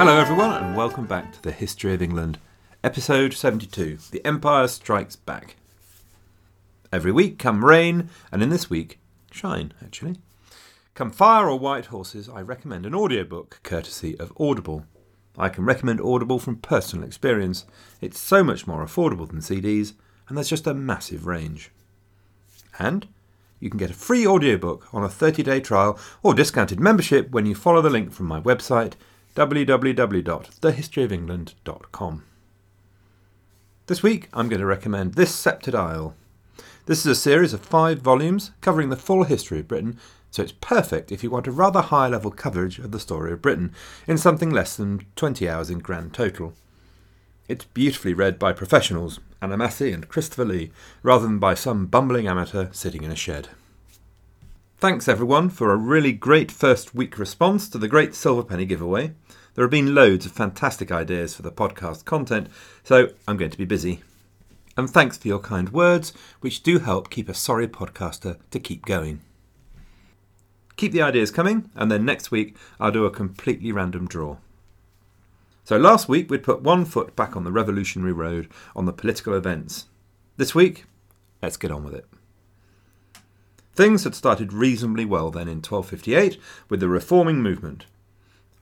Hello, everyone, and welcome back to the History of England, episode 72 The Empire Strikes Back. Every week come rain, and in this week, shine, actually. Come fire or white horses, I recommend an audiobook courtesy of Audible. I can recommend Audible from personal experience. It's so much more affordable than CDs, and there's just a massive range. And you can get a free audiobook on a 30 day trial or discounted membership when you follow the link from my website www.thehistoryofengland.com. This week I'm going to recommend This Sceptred Isle. This is a series of five volumes covering the full history of Britain, so it's perfect if you want a rather high level coverage of the story of Britain in something less than 20 hours in grand total. It's beautifully read by professionals, Anna Massey and Christopher Lee, rather than by some bumbling amateur sitting in a shed. Thanks everyone for a really great first week response to the Great Silver Penny giveaway. There have been loads of fantastic ideas for the podcast content, so I'm going to be busy. And thanks for your kind words, which do help keep a sorry podcaster to keep going. Keep the ideas coming, and then next week I'll do a completely random draw. So last week we'd put one foot back on the revolutionary road on the political events. This week, let's get on with it. Things had started reasonably well then in 1258 with the reforming movement.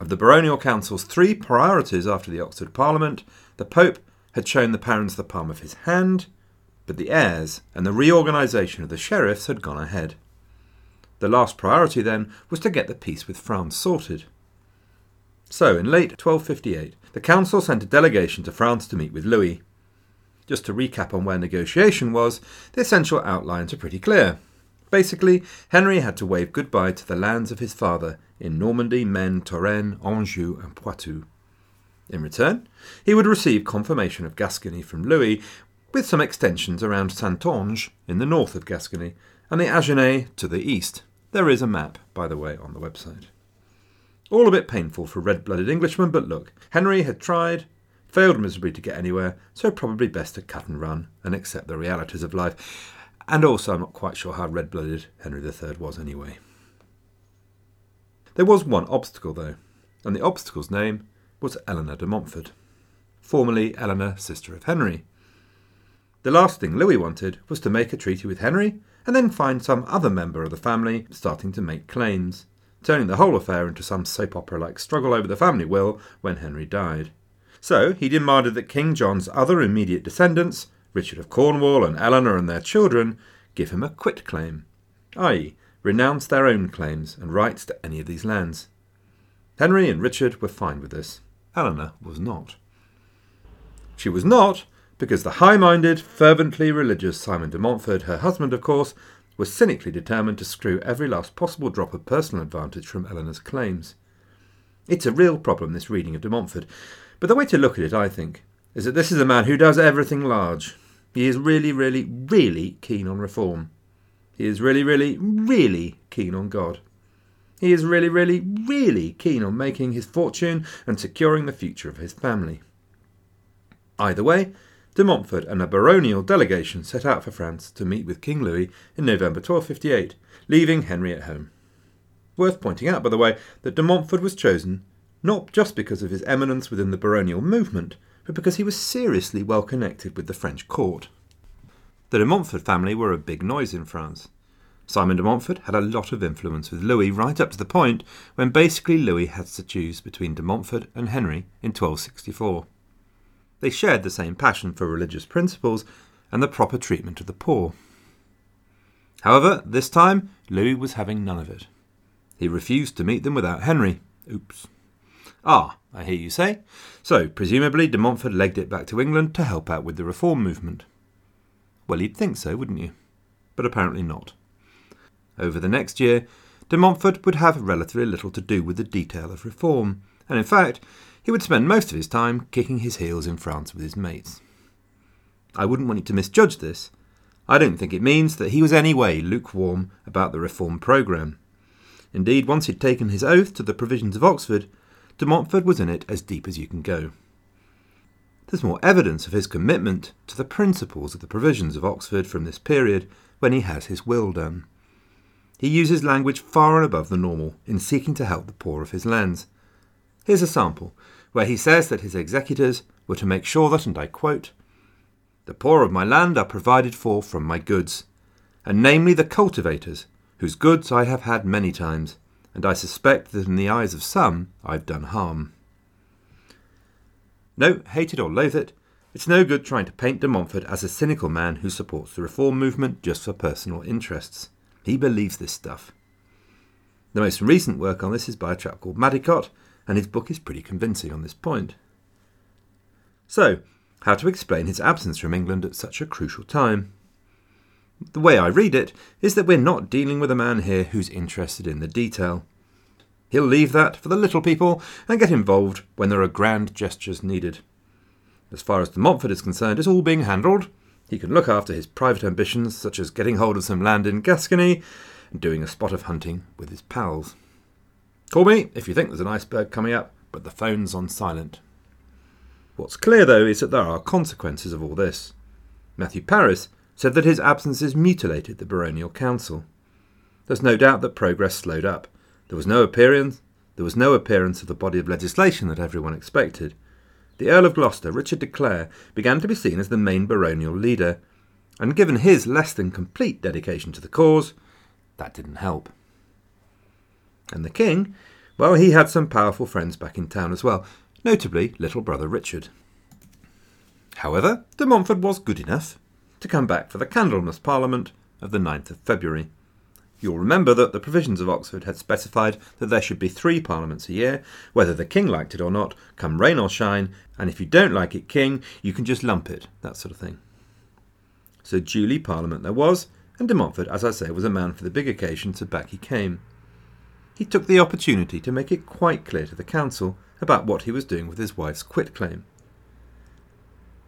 Of the baronial council's three priorities after the Oxford Parliament, the Pope had shown the barons the palm of his hand, but the eyres and the reorganisation of the sheriffs had gone ahead. The last priority then was to get the peace with France sorted. So, in late 1258, the council sent a delegation to France to meet with Louis. Just to recap on where negotiation was, the essential outlines are pretty clear. Basically, Henry had to wave goodbye to the lands of his father in Normandy, Maine, Touraine, Anjou, and Poitou. In return, he would receive confirmation of Gascony from Louis, with some extensions around Saintonge in the north of Gascony, and the Agenais to the east. There is a map, by the way, on the website. All a bit painful for red blooded Englishmen, but look, Henry had tried, failed miserably to get anywhere, so probably best to cut and run and accept the realities of life. And also, I'm not quite sure how red blooded Henry III was anyway. There was one obstacle, though, and the obstacle's name was Eleanor de Montfort, formerly Eleanor, sister of Henry. The last thing Louis wanted was to make a treaty with Henry and then find some other member of the family starting to make claims, turning the whole affair into some soap opera like struggle over the family will when Henry died. So he demanded that King John's other immediate descendants Richard of Cornwall and Eleanor and their children, give him a quit claim, i.e., renounce their own claims and rights to any of these lands. Henry and Richard were fine with this. Eleanor was not. She was not because the high minded, fervently religious Simon de Montfort, her husband, of course, was cynically determined to screw every last possible drop of personal advantage from Eleanor's claims. It's a real problem, this reading of de Montfort, but the way to look at it, I think, is that this is a man who does everything large. He is really, really, really keen on reform. He is really, really, really keen on God. He is really, really, really keen on making his fortune and securing the future of his family. Either way, de Montfort and a baronial delegation set out for France to meet with King Louis in November 1258, leaving Henry at home. Worth pointing out, by the way, that de Montfort was chosen not just because of his eminence within the baronial movement, but because he was seriously well connected with the French court. The de Montfort family were a big noise in France. Simon de Montfort had a lot of influence with Louis right up to the point when basically Louis had to choose between de Montfort and Henry in 1264. They shared the same passion for religious principles and the proper treatment of the poor. However, this time Louis was having none of it. He refused to meet them without Henry. Oops. Ah, I hear you say. So, presumably, de Montfort legged it back to England to help out with the reform movement. Well, you'd think so, wouldn't you? But apparently not. Over the next year, de Montfort would have relatively little to do with the detail of reform, and in fact, he would spend most of his time kicking his heels in France with his mates. I wouldn't want you to misjudge this. I don't think it means that he was any way lukewarm about the reform programme. Indeed, once he'd taken his oath to the provisions of Oxford, de Montfort was in it as deep as you can go. There's more evidence of his commitment to the principles of the provisions of Oxford from this period when he has his will done. He uses language far and above the normal in seeking to help the poor of his lands. Here's a sample, where he says that his executors were to make sure that, and I quote, the poor of my land are provided for from my goods, and namely the cultivators, whose goods I have had many times, and I suspect that in the eyes of some I've done harm. No, hate it or loathe it, it's no good trying to paint de Montfort as a cynical man who supports the reform movement just for personal interests. He believes this stuff. The most recent work on this is by a chap called Maddicott, and his book is pretty convincing on this point. So, how to explain his absence from England at such a crucial time? The way I read it is that we're not dealing with a man here who's interested in the detail. He'll leave that for the little people and get involved when there are grand gestures needed. As far as de Montfort is concerned, it's all being handled. He can look after his private ambitions, such as getting hold of some land in Gascony and doing a spot of hunting with his pals. Call me if you think there's an iceberg coming up, but the phone's on silent. What's clear, though, is that there are consequences of all this. Matthew Paris said that his absences mutilated the baronial council. There's no doubt that progress slowed up. There was no appearance, there was no appearance of the body of legislation that everyone expected, the Earl of Gloucester, Richard de Clare, began to be seen as the main baronial leader, and given his less than complete dedication to the cause, that didn't help. And the king, well, he had some powerful friends back in town as well, notably little brother Richard. However, de Montfort was good enough to come back for the Candlemas Parliament of the 9th of February, You'll remember that the provisions of Oxford had specified that there should be three parliaments a year, whether the king liked it or not, come rain or shine, and if you don't like it king, you can just lump it, that sort of thing. So duly parliament there was, and de Montfort, as I say, was a man for the big occasion, so back he came. He took the opportunity to make it quite clear to the council about what he was doing with his wife's quitclaim.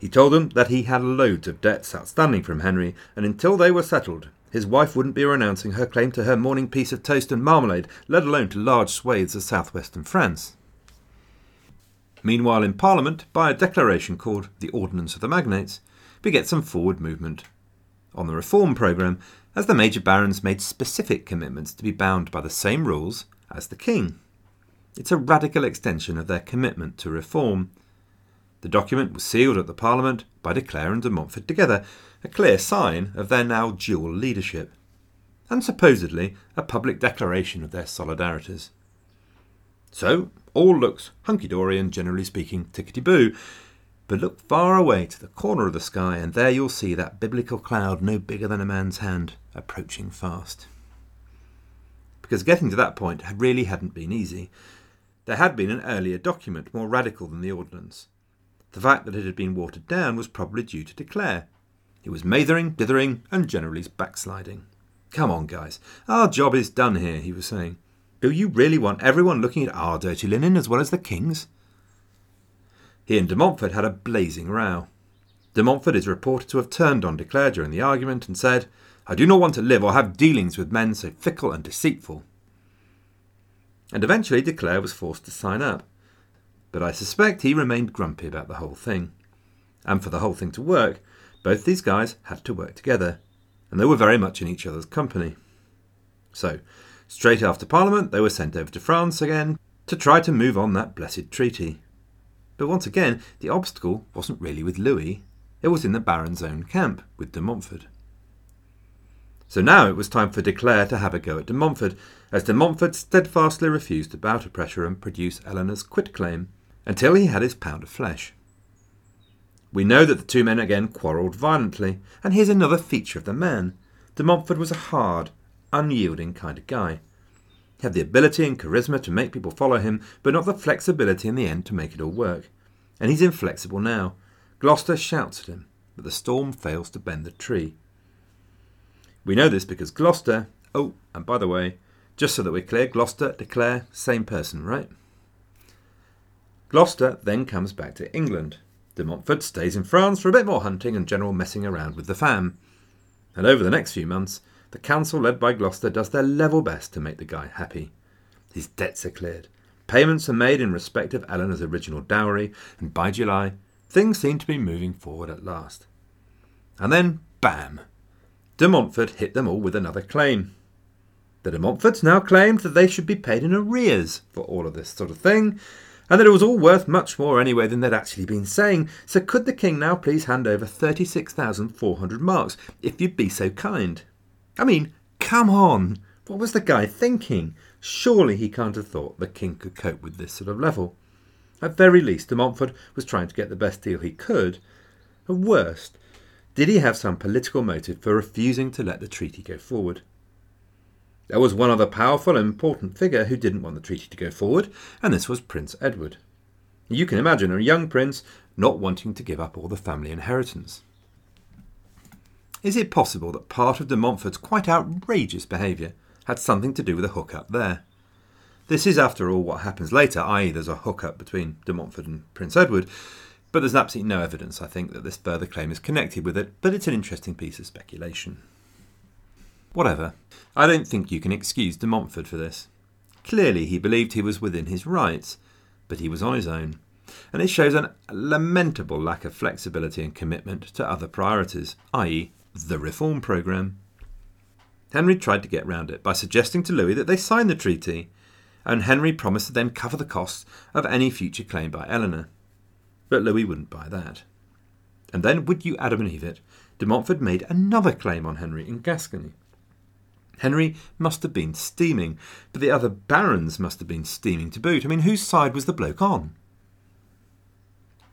He told them that he had loads of debts outstanding from Henry, and until they were settled, his wife wouldn't be renouncing her claim to her morning piece of toast and marmalade, let alone to large swathes of southwestern France. Meanwhile, in Parliament, by a declaration called the Ordinance of the Magnates, we get some forward movement. On the reform programme, as the major barons made specific commitments to be bound by the same rules as the king. It's a radical extension of their commitment to reform. The document was sealed at the Parliament by De Clare and de Montfort together, a clear sign of their now dual leadership, and supposedly a public declaration of their solidarities. So, all looks hunky dory and generally speaking tickety boo, but look far away to the corner of the sky, and there you'll see that biblical cloud no bigger than a man's hand approaching fast. Because getting to that point really hadn't been easy. There had been an earlier document more radical than the ordinance. The fact that it had been watered down was probably due to De Clare, he was mathering, dithering, and generally backsliding. Come on, guys. Our job is done here, he was saying. Do you really want everyone looking at our dirty linen as well as the king's? He and de Montfort had a blazing row. De Montfort is reported to have turned on De Clare during the argument and said, I do not want to live or have dealings with men so fickle and deceitful. And eventually De Clare was forced to sign up. But I suspect he remained grumpy about the whole thing. And for the whole thing to work, both these guys had to work together, and they were very much in each other's company. So, straight after Parliament, they were sent over to France again to try to move on that blessed treaty. But once again, the obstacle wasn't really with Louis, it was in the Baron's own camp with de Montfort. So now it was time for De Clare to have a go at de Montfort, as de Montfort steadfastly refused to bow to pressure and produce Eleanor's quitclaim until he had his pound of flesh. We know that the two men again quarrelled violently, and here's another feature of the man. De Montfort was a hard, unyielding kind of guy. He had the ability and charisma to make people follow him, but not the flexibility in the end to make it all work. And he's inflexible now. Gloucester shouts at him, but the storm fails to bend the tree. We know this because Gloucester. Oh, and by the way, just so that we're clear, Gloucester, De Clare, same person, right? Gloucester then comes back to England, De Montfort stays in France for a bit more hunting and general messing around with the fam. And over the next few months, the council led by Gloucester does their level best to make the guy happy. His debts are cleared, payments are made in respect of Eleanor's original dowry, and by July, things seem to be moving forward at last. And then, bam! De Montfort hit them all with another claim. The de Montforts now claimed that they should be paid in arrears for all of this sort of thing, and that it was all worth much more anyway than they'd actually been saying. So could the king now please hand over 36,400 marks, if you'd be so kind? I mean, come on! What was the guy thinking? Surely he can't have thought the king could cope with this sort of level. At very least, de Montfort was trying to get the best deal he could. At worst, did he have some political motive for refusing to let the treaty go forward? There was one other powerful and important figure who didn't want the treaty to go forward, and this was Prince Edward. You can imagine a young prince not wanting to give up all the family inheritance. Is it possible that part of de Montfort's quite outrageous behaviour had something to do with a hookup there? This is, after all, what happens later, i.e., there's a hookup between de Montfort and Prince Edward, but there's absolutely no evidence, I think, that this further claim is connected with it, but it's an interesting piece of speculation. Whatever. I don't think you can excuse de Montfort for this. Clearly, he believed he was within his rights, but he was on his own, and it shows a lamentable lack of flexibility and commitment to other priorities, i.e., the reform programme. Henry tried to get round it by suggesting to Louis that they sign the treaty, and Henry promised to then cover the costs of any future claim by Eleanor. But Louis wouldn't buy that. And then, would you Adam and Eve it, de Montfort made another claim on Henry in Gascony. Henry must have been steaming, but the other barons must have been steaming to boot. I mean, whose side was the bloke on?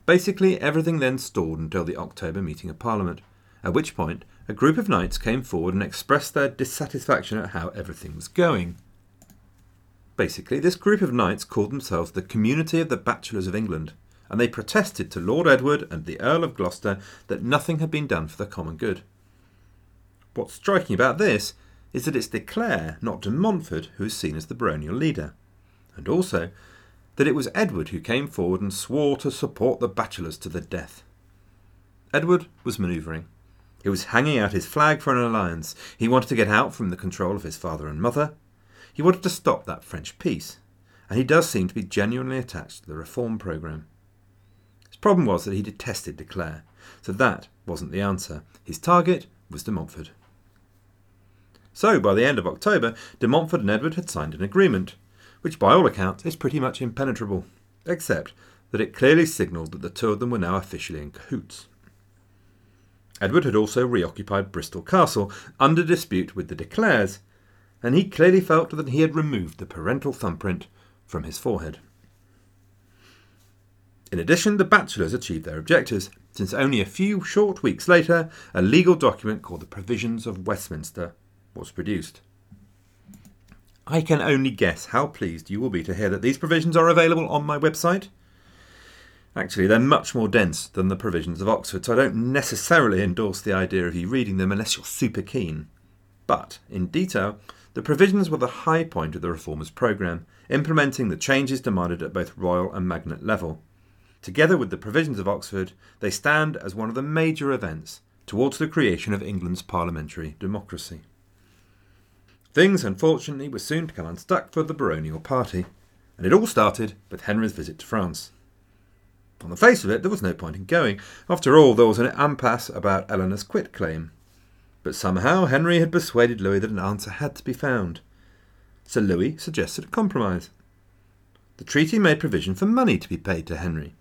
Basically, everything then stalled until the October meeting of Parliament at which point a group of knights came forward and expressed their dissatisfaction at how everything was going. Basically, this group of knights called themselves the Community of the Bachelors of England, and they protested to Lord Edward and the Earl of Gloucester that nothing had been done for the common good. What's striking about this is that it's de Clare, not de Montfort, who is seen as the baronial leader, and also that it was Edward who came forward and swore to support the bachelors to the death. Edward was manoeuvring. He was hanging out his flag for an alliance. He wanted to get out from the control of his father and mother. He wanted to stop that French peace. And he does seem to be genuinely attached to the reform programme. His problem was that he detested de Clare, so that wasn't the answer. His target was de Montfort. So, by the end of October, de Montfort and Edward had signed an agreement, which by all accounts is pretty much impenetrable, except that it clearly signalled that the two of them were now officially in cahoots. Edward had also reoccupied Bristol Castle, under dispute with the De Clares, and he clearly felt that he had removed the parental thumbprint from his forehead. In addition, the bachelors achieved their objectives, since only a few short weeks later, a legal document called the Provisions of Westminster was produced. I can only guess how pleased you will be to hear that these provisions are available on my website. Actually, they're much more dense than the provisions of Oxford, so I don't necessarily endorse the idea of you reading them unless you're super keen. But, in detail, the provisions were the high point of the reformers' programme, implementing the changes demanded at both royal and magnate level. Together with the provisions of Oxford, they stand as one of the major events towards the creation of England's parliamentary democracy. Things, unfortunately, were soon to come unstuck for the baronial party, and it all started with Henry's visit to France. On the face of it, there was no point in going. After all, there was an impasse about Eleanor's quit claim. But somehow Henry had persuaded Louis that an answer had to be found. So Louis suggested a compromise. The treaty made provision for money to be paid to Henry.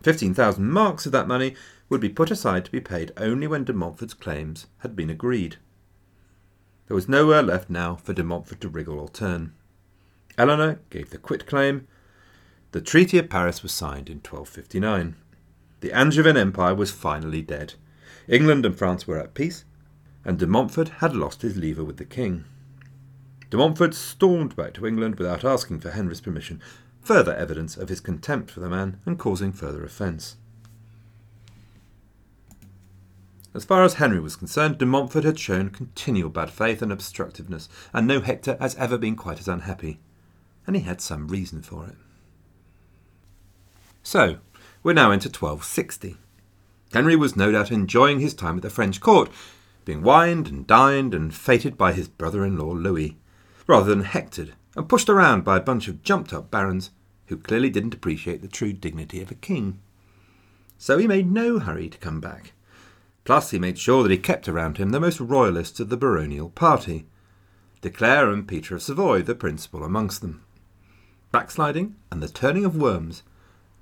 Fifteen thousand marks of that money would be put aside to be paid only when de Montfort's claims had been agreed. There was nowhere left now for de Montfort to wriggle or turn. Eleanor gave the quit claim, the Treaty of Paris was signed in 1259. The Angevin Empire was finally dead. England and France were at peace, and de Montfort had lost his lever with the king. De Montfort stormed back to England without asking for Henry's permission, further evidence of his contempt for the man and causing further offence. As far as Henry was concerned, de Montfort had shown continual bad faith and obstructiveness, and no Hector has ever been quite as unhappy, and he had some reason for it. So, we're now into 1260. Henry was no doubt enjoying his time at the French court, being wined and dined and feted by his brother in law Louis, rather than hectored and pushed around by a bunch of jumped up barons who clearly didn't appreciate the true dignity of a king. So he made no hurry to come back. Plus, he made sure that he kept around him the most royalists of the baronial party, De Clare and Peter of Savoy the principal amongst them. backsliding and the turning of worms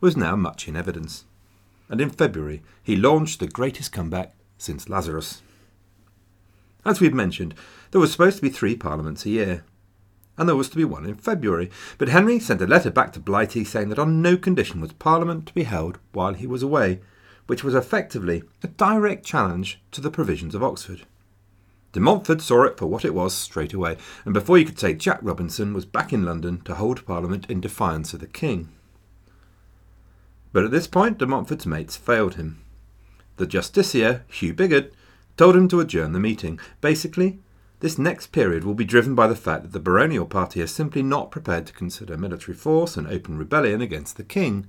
was now much in evidence. And in February, he launched the greatest comeback since Lazarus. As we've mentioned, there was supposed to be three parliaments a year, and there was to be one in February, but Henry sent a letter back to Blighty saying that on no condition was Parliament to be held while he was away, which was effectively a direct challenge to the provisions of Oxford. De Montfort saw it for what it was straight away, and before you could say Jack Robinson was back in London to hold Parliament in defiance of the King. But at this point, de Montfort's mates failed him. The justiciar, Hugh Bigod, told him to adjourn the meeting. Basically, this next period will be driven by the fact that the baronial party are simply not prepared to consider military force and open rebellion against the king.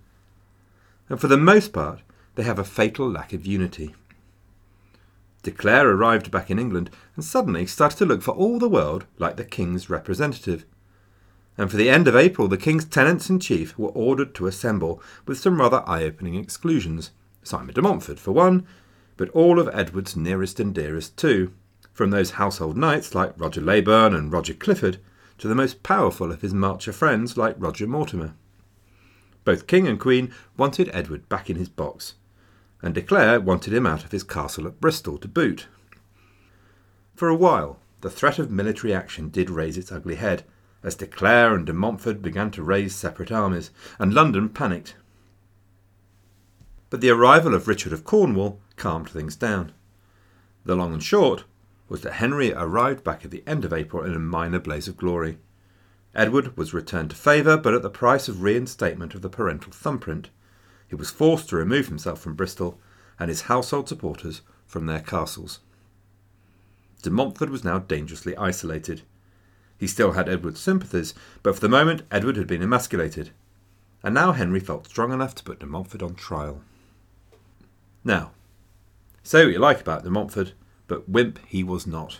And for the most part, they have a fatal lack of unity. De Clare arrived back in England and suddenly started to look for all the world like the king's representative. And for the end of April, the king's tenants in chief were ordered to assemble, with some rather eye opening exclusions. Simon de Montfort, for one, but all of Edward's nearest and dearest too, from those household knights like Roger Leyburn and Roger Clifford to the most powerful of his marcher friends like Roger Mortimer. Both king and queen wanted Edward back in his box, and De Clare wanted him out of his castle at Bristol to boot. For a while, the threat of military action did raise its ugly head, as De Clare and de Montfort began to raise separate armies, and London panicked. But the arrival of Richard of Cornwall calmed things down. The long and short was that Henry arrived back at the end of April in a minor blaze of glory. Edward was returned to favour, but at the price of reinstatement of the parental thumbprint. He was forced to remove himself from Bristol and his household supporters from their castles. De Montfort was now dangerously isolated. He still had Edward's sympathies, but for the moment Edward had been emasculated, and now Henry felt strong enough to put de Montfort on trial. Now, say what you like about de Montfort, but wimp he was not.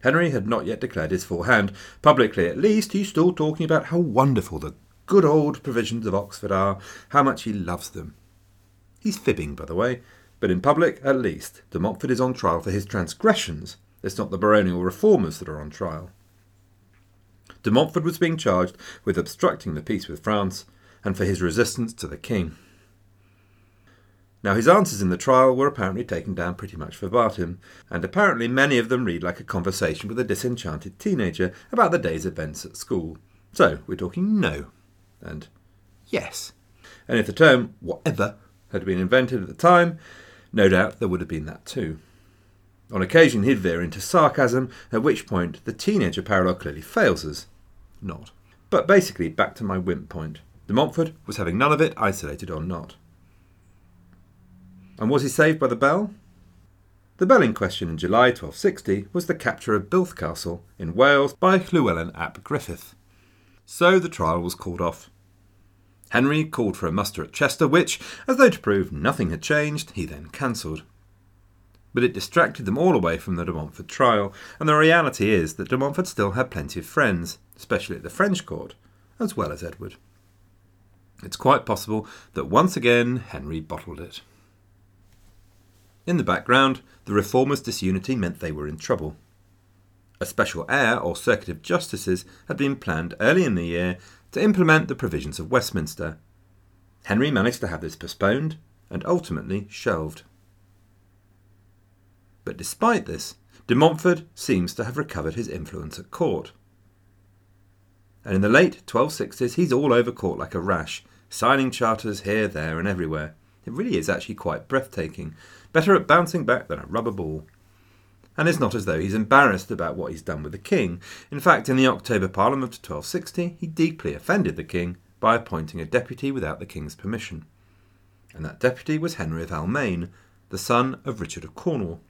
Henry had not yet declared his full hand. Publicly, at least, he's still talking about how wonderful the good old provisions of Oxford are, how much he loves them. He's fibbing, by the way, but in public, at least, de Montfort is on trial for his transgressions. It's not the baronial reformers that are on trial. De Montfort was being charged with obstructing the peace with France and for his resistance to the king. Now, his answers in the trial were apparently taken down pretty much verbatim, and apparently many of them read like a conversation with a disenchanted teenager about the day's events at school. So, we're talking no and yes. And if the term whatever had been invented at the time, no doubt there would have been that too. On occasion, he'd veer into sarcasm, at which point the teenager parallel clearly fails us. Not. But basically, back to my wimp point. De Montfort was having none of it, isolated or not. And was he saved by the bell? The bell in question in July 1260 was the capture of Builth Castle in Wales by Llewellyn ap Griffith. So the trial was called off. Henry called for a muster at Chester, which, as though to prove nothing had changed, he then cancelled. But it distracted them all away from the de Montfort trial, and the reality is that de Montfort still had plenty of friends, especially at the French court, as well as Edward. It's quite possible that once again Henry bottled it. In the background, the reformers' disunity meant they were in trouble. A special eyre or circuit of justices had been planned early in the year to implement the provisions of Westminster. Henry managed to have this postponed and ultimately shelved. But despite this, de Montfort seems to have recovered his influence at court. And in the late 1260s, he's all over court like a rash, signing charters here, there, and everywhere. It really is actually quite breathtaking, better at bouncing back than a rubber ball. And it's not as though he's embarrassed about what he's done with the king. In fact, in the October Parliament of 1260, he deeply offended the king by appointing a deputy without the king's permission. And that deputy was Henry of Almaine, the son of Richard of Cornwall.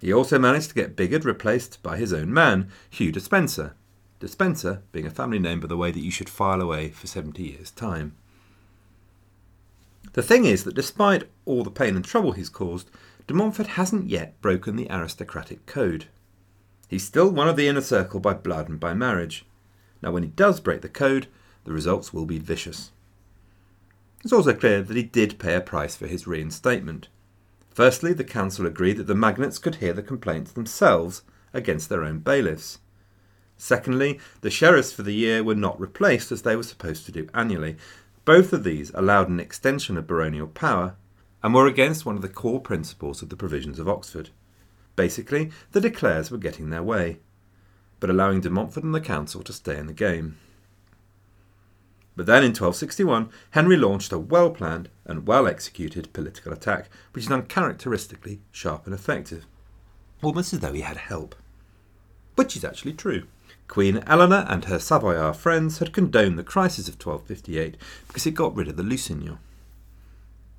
He also managed to get Bigod replaced by his own man, Hugh Despenser. Despenser being a family name, by the way, that you should file away for 70 years' time. The thing is that despite all the pain and trouble he's caused, de Montfort hasn't yet broken the aristocratic code. He's still one of the inner circle by blood and by marriage. Now, when he does break the code, the results will be vicious. It's also clear that he did pay a price for his reinstatement. Firstly, the council agreed that the magnates could hear the complaints themselves against their own bailiffs. Secondly, the sheriffs for the year were not replaced as they were supposed to do annually. Both of these allowed an extension of baronial power and were against one of the core principles of the provisions of Oxford. Basically, the de Clares were getting their way, but allowing de Montfort and the council to stay in the game. But then in 1261, Henry launched a well planned and well executed political attack, which is uncharacteristically sharp and effective, almost as though he had help. Which is actually true. Queen Eleanor and her Savoyard friends had condoned the crisis of 1258 because it got rid of the Lusignans.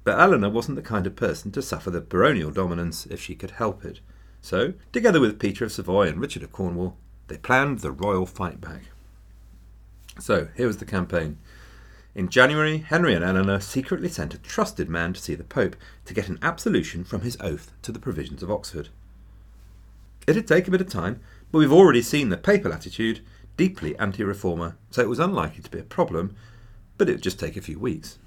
But Eleanor wasn't the kind of person to suffer the baronial dominance if she could help it. So, together with Peter of Savoy and Richard of Cornwall, they planned the royal fight back. So, here was the campaign. In January, Henry and Eleanor secretly sent a trusted man to see the Pope to get an absolution from his oath to the provisions of Oxford. It'd take a bit of time, but we've already seen the papal attitude, deeply anti reformer, so it was unlikely to be a problem, but it would just take a few weeks.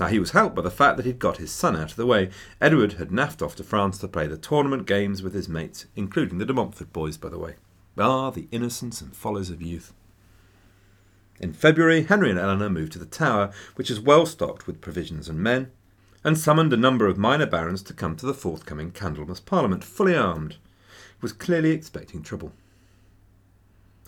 Now, he was helped by the fact that he'd got his son out of the way. Edward had naffed off to France to play the tournament games with his mates, including the de Montfort boys, by the way. Ah, the innocence and follies of youth. In February, Henry and Eleanor moved to the Tower, which is well stocked with provisions and men, and summoned a number of minor barons to come to the forthcoming Candlemas Parliament, fully armed. He was clearly expecting trouble.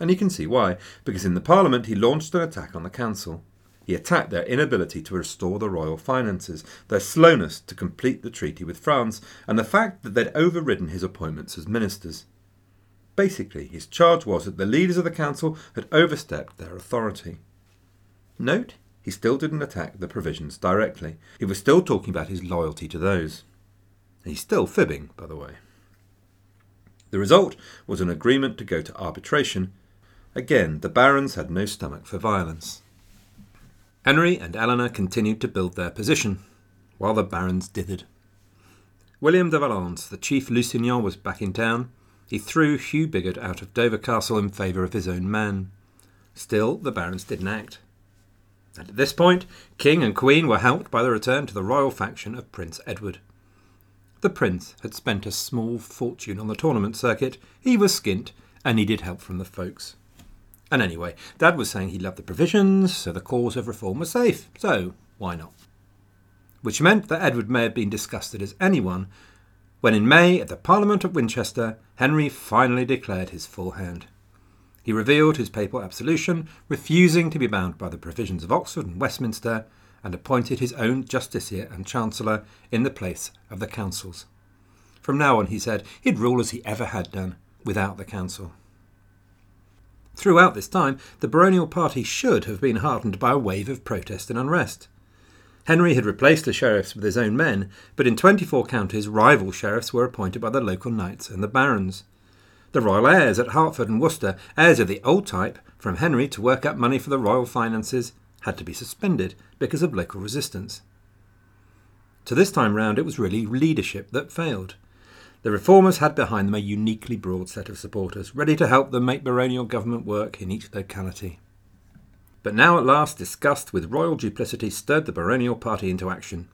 And you can see why, because in the Parliament he launched an attack on the Council. He attacked their inability to restore the royal finances, their slowness to complete the treaty with France, and the fact that they'd overridden his appointments as ministers. Basically, his charge was that the leaders of the council had overstepped their authority. Note, he still didn't attack the provisions directly. He was still talking about his loyalty to those. He's still fibbing, by the way. The result was an agreement to go to arbitration. Again, the barons had no stomach for violence. Henry and Eleanor continued to build their position, while the barons dithered. William de Valence, the chief Lusignan, was back in town. He threw Hugh Bigod out of Dover Castle in favour of his own man. Still, the barons didn't act. And at this point, King and Queen were helped by the return to the royal faction of Prince Edward. The prince had spent a small fortune on the tournament circuit, he was skint, and needed help from the folks. And anyway, Dad was saying he loved the provisions, so the cause of reform was safe, so why not? Which meant that Edward may have been disgusted as anyone when in May at the Parliament of Winchester, Henry finally declared his full hand. He revealed his papal absolution, refusing to be bound by the provisions of Oxford and Westminster, and appointed his own justiciar and chancellor in the place of the councils. From now on, he said, he'd rule as he ever had done, without the council. Throughout this time, the baronial party should have been heartened by a wave of protest and unrest. Henry had replaced the sheriffs with his own men, but in 24 counties rival sheriffs were appointed by the local knights and the barons. The royal eyres at Hertford and Worcester, eyres of the old type, from Henry to work up money for the royal finances, had to be suspended because of local resistance. To this time round, it was really leadership that failed. The reformers had behind them a uniquely broad set of supporters, ready to help them make baronial government work in each locality. But now at last disgust with royal duplicity stirred the baronial party into action.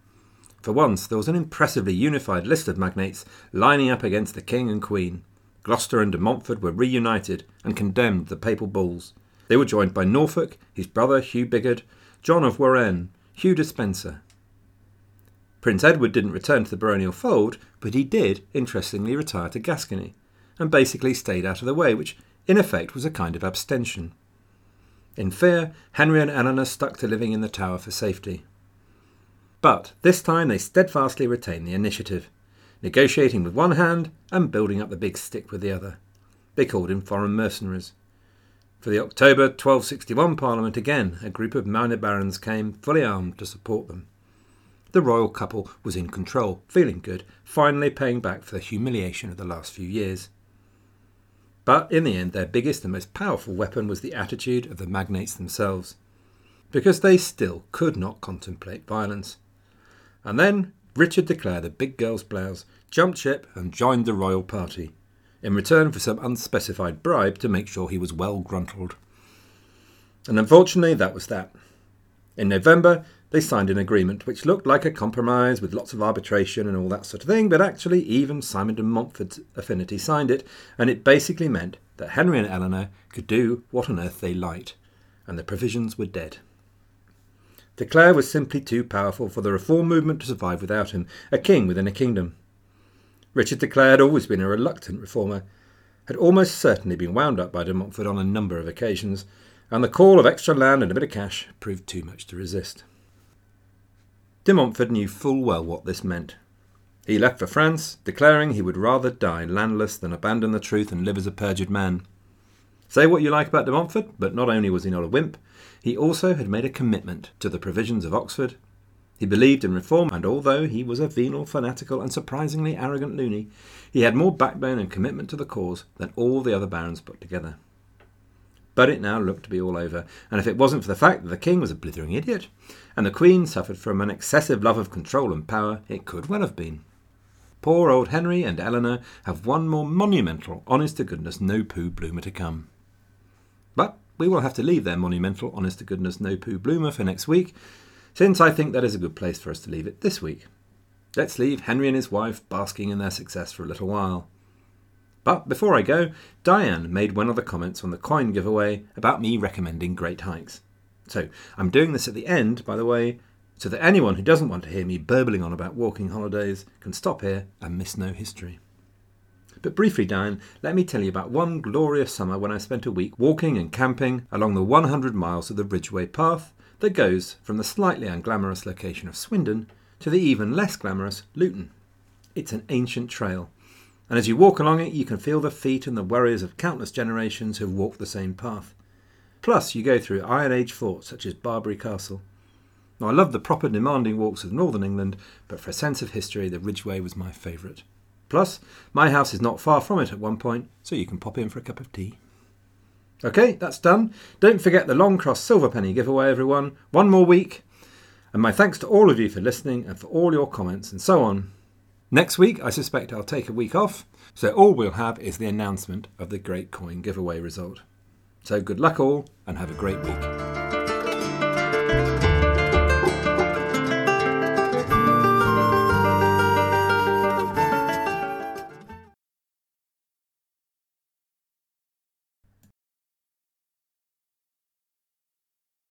For once there was an impressively unified list of magnates lining up against the king and queen. Gloucester and de Montfort were reunited and condemned the papal bulls. They were joined by Norfolk, his brother Hugh Bigod, John of Warenne, Hugh Despenser, Prince Edward didn't return to the baronial fold, but he did, interestingly, retire to Gascony, and basically stayed out of the way, which in effect was a kind of abstention. In fear, Henry and Eleanor stuck to living in the tower for safety. But this time they steadfastly retained the initiative, negotiating with one hand and building up the big stick with the other. They called in foreign mercenaries. For the October 1261 Parliament, again, a group of minor barons came, fully armed, to support them. The royal couple was in control, feeling good, finally paying back for the humiliation of the last few years. But in the end, their biggest and most powerful weapon was the attitude of the magnates themselves, because they still could not contemplate violence. And then Richard declared a big girl's blouse, jumped ship and joined the royal party, in return for some unspecified bribe to make sure he was well gruntled. And unfortunately, that was that. In November, they signed an agreement which looked like a compromise with lots of arbitration and all that sort of thing, but actually even Simon de Montfort's affinity signed it, and it basically meant that Henry and Eleanor could do what on earth they liked, and the provisions were dead. De Clare was simply too powerful for the reform movement to survive without him, a king within a kingdom. Richard de Clare had always been a reluctant reformer, had almost certainly been wound up by de Montfort on a number of occasions, and the call of extra land and a bit of cash proved too much to resist. De Montfort knew full well what this meant. He left for France, declaring he would rather die landless than abandon the truth and live as a perjured man. Say what you like about de Montfort, but not only was he not a wimp, he also had made a commitment to the provisions of Oxford. He believed in reform, and although he was a venal, fanatical, and surprisingly arrogant loony, he had more backbone and commitment to the cause than all the other barons put together. But it now looked to be all over, and if it wasn't for the fact that the king was a blithering idiot, and the queen suffered from an excessive love of control and power, it could well have been. Poor old Henry and Eleanor have one more monumental, honest to goodness, no poo bloomer to come. But we will have to leave their monumental, honest to goodness, no poo bloomer for next week, since I think that is a good place for us to leave it this week. Let's leave Henry and his wife basking in their success for a little while. But before I go, Diane made one of the comments on the coin giveaway about me recommending great hikes. So I'm doing this at the end, by the way, so that anyone who doesn't want to hear me burbling on about walking holidays can stop here and miss no history. But briefly, Diane, let me tell you about one glorious summer when I spent a week walking and camping along the 100 miles of the Ridgeway Path that goes from the slightly unglamorous location of Swindon to the even less glamorous Luton. It's an ancient trail, and as you walk along it, you can feel the feet and the worries of countless generations who've walked the same path. Plus, you go through Iron Age forts such as Barbary Castle. Now, I love the proper demanding walks of northern England, but for a sense of history, the Ridgeway was my favourite. Plus, my house is not far from it at one point, so you can pop in for a cup of tea. Okay, that's done. Don't forget the Longcross Silver Penny giveaway, everyone. One more week. And my thanks to all of you for listening and for all your comments and so on. Next week, I suspect I'll take a week off, so all we'll have is the announcement of the Great Coin giveaway result. So good luck all, and have a great week.